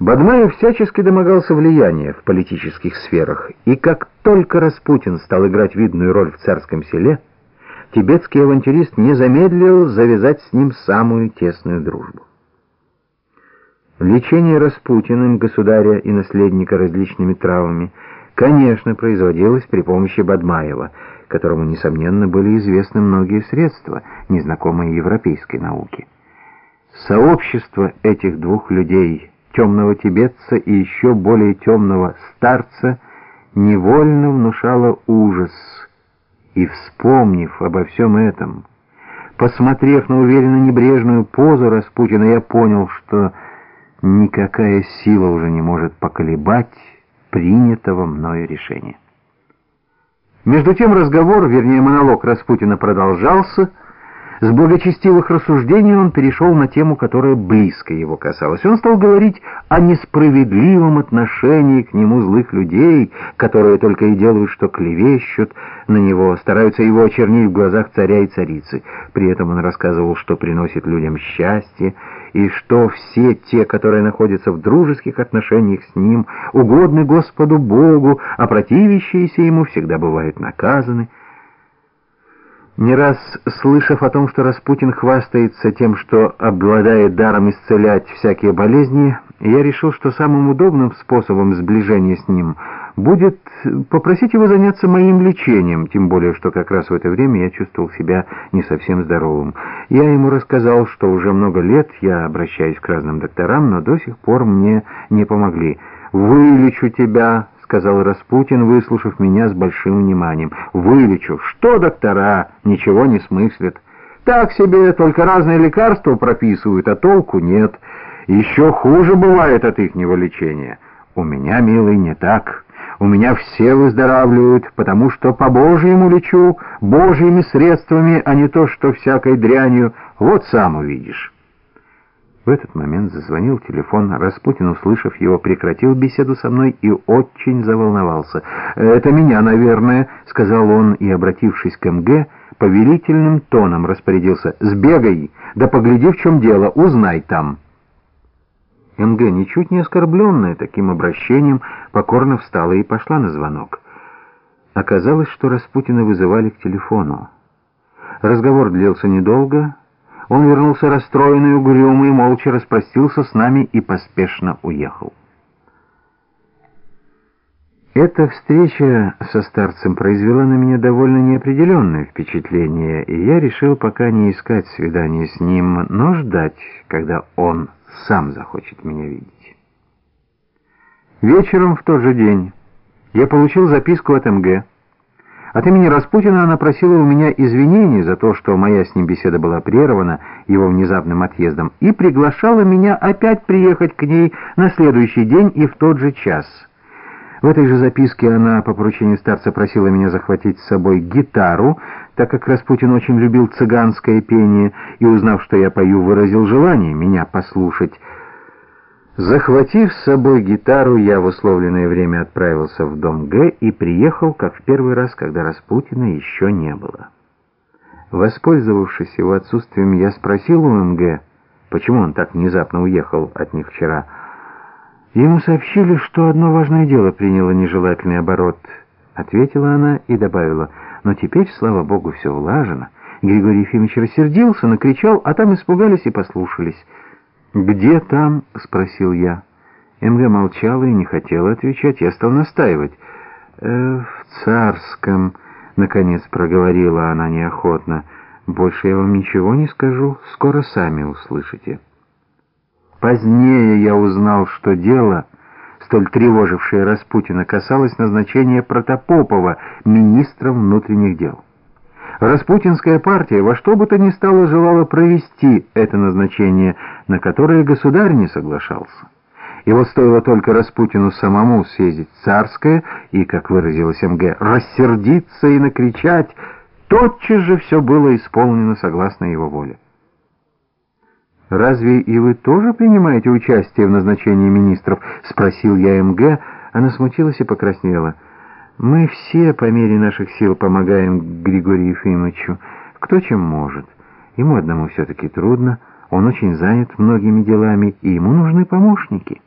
Бадмаев всячески домогался влияния в политических сферах, и как только Распутин стал играть видную роль в царском селе, тибетский авантюрист не замедлил завязать с ним самую тесную дружбу. Лечение Распутиным государя и наследника различными травмами, конечно, производилось при помощи Бадмаева, которому, несомненно, были известны многие средства, незнакомые европейской науке. Сообщество этих двух людей — темного тибетца и еще более темного старца невольно внушало ужас. И вспомнив обо всем этом, посмотрев на уверенно небрежную позу Распутина, я понял, что никакая сила уже не может поколебать принятого мною решения. Между тем разговор, вернее монолог Распутина продолжался, с благочестивых рассуждений он перешел на тему, которая близко его касалась. Он стал говорить о несправедливом отношении к нему злых людей, которые только и делают, что клевещут на него, стараются его очернить в глазах царя и царицы. При этом он рассказывал, что приносит людям счастье, и что все те, которые находятся в дружеских отношениях с ним, угодны Господу Богу, а противящиеся ему всегда бывают наказаны. Не раз слышав о том, что Распутин хвастается тем, что обладает даром исцелять всякие болезни, я решил, что самым удобным способом сближения с ним будет попросить его заняться моим лечением, тем более, что как раз в это время я чувствовал себя не совсем здоровым. Я ему рассказал, что уже много лет я обращаюсь к разным докторам, но до сих пор мне не помогли. «Вылечу тебя», сказал Распутин, выслушав меня с большим вниманием. «Вылечу. Что доктора? Ничего не смыслят. Так себе, только разные лекарства прописывают, а толку нет. Еще хуже бывает от ихнего лечения. У меня, милый, не так. У меня все выздоравливают, потому что по Божьему лечу, Божьими средствами, а не то, что всякой дрянью. Вот сам увидишь». В этот момент зазвонил телефон. Распутин, услышав его, прекратил беседу со мной и очень заволновался. «Это меня, наверное», — сказал он и, обратившись к МГ, повелительным тоном распорядился. «Сбегай, да погляди, в чем дело, узнай там». МГ, ничуть не оскорбленная таким обращением, покорно встала и пошла на звонок. Оказалось, что Распутина вызывали к телефону. Разговор длился недолго, он вернулся расстроенный, угрюмый, молча распростился с нами и поспешно уехал. Эта встреча со старцем произвела на меня довольно неопределенное впечатление, и я решил пока не искать свидания с ним, но ждать, когда он сам захочет меня видеть. Вечером в тот же день я получил записку от МГ, от имени Распутина она просила у меня извинений за то, что моя с ним беседа была прервана его внезапным отъездом, и приглашала меня опять приехать к ней на следующий день и в тот же час. В этой же записке она по поручению старца просила меня захватить с собой гитару, так как Распутин очень любил цыганское пение, и, узнав, что я пою, выразил желание меня послушать. Захватив с собой гитару, я в условленное время отправился в дом Г и приехал, как в первый раз, когда Распутина еще не было. Воспользовавшись его отсутствием, я спросил у МГ, почему он так внезапно уехал от них вчера. Ему сообщили, что одно важное дело приняло нежелательный оборот. Ответила она и добавила, но теперь, слава богу, все улажено. Григорий Ефимович рассердился, накричал, а там испугались и послушались. «Где там?» — спросил я. МГ молчала и не хотела отвечать. Я стал настаивать. «Э, «В Царском», — наконец проговорила она неохотно. «Больше я вам ничего не скажу. Скоро сами услышите». Позднее я узнал, что дело, столь тревожившее Распутина, касалось назначения Протопопова министром внутренних дел. Распутинская партия во что бы то ни стало желала провести это назначение, на которое государь не соглашался. И вот стоило только Распутину самому съездить в Царское и, как выразилась МГ, рассердиться и накричать, тотчас же все было исполнено согласно его воле. «Разве и вы тоже принимаете участие в назначении министров?» — спросил я МГ. Она смутилась и покраснела. Мы все по мере наших сил помогаем Григорию Ефимовичу, кто чем может. Ему одному все-таки трудно, он очень занят многими делами, и ему нужны помощники».